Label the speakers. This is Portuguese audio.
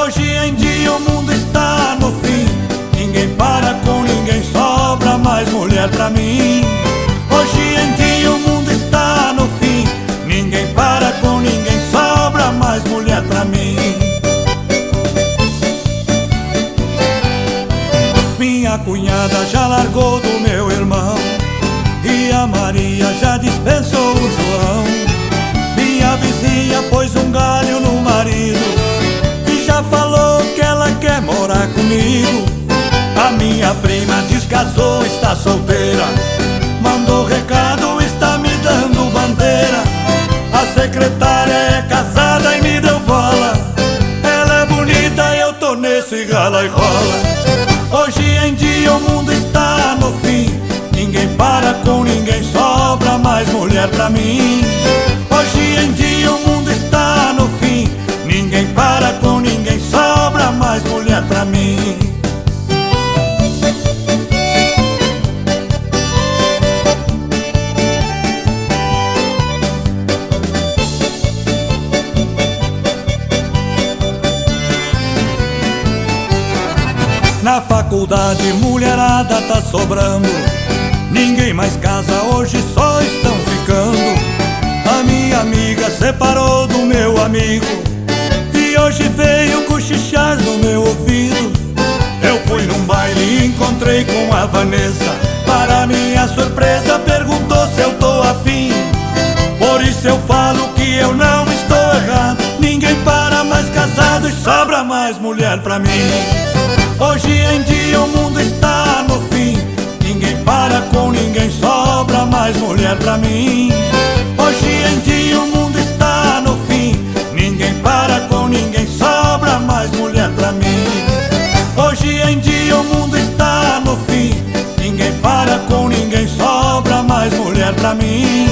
Speaker 1: Hoje em dia o mundo está no fim. Ninguém para com ninguém, sobra mais mulher pra mim. Hoje em dia o mundo está no fim. Ninguém para com ninguém, sobra mais mulher pra mim. Minha cunhada já largou do meu irmão. E a Maria já dispensou prima descasou, está solteira. Mandou recado, está me dando bandeira. A secretária é casada e me deu bola. Ela é bonita, eu tô nesse gala e rola. Hoje em dia o mundo está no fim. Ninguém para com ninguém, sobra mais mulher pra mim. Na faculdade, mulherada tá sobrando. Ninguém mais casa, hoje só estão ficando. A minha amiga separou do meu amigo hoje veio cochichar no meu ouvido. Eu fui num baile e encontrei com a Vanessa. Para minha surpresa, perguntou se eu tô afim. Por isso eu falo que eu não estou errado. Ninguém para mais casado e sobra mais mulher pra mim. Hoje em dia o mundo está no fim. Ninguém para com ninguém, sobra mais mulher pra mim. Hoje em dia o mundo está no fim. Ninguém para com ninguém, sobra mais mulher pra mim. Hoje em dia o mundo está no fim. Ninguém para com ninguém, sobra mais mulher pra mim.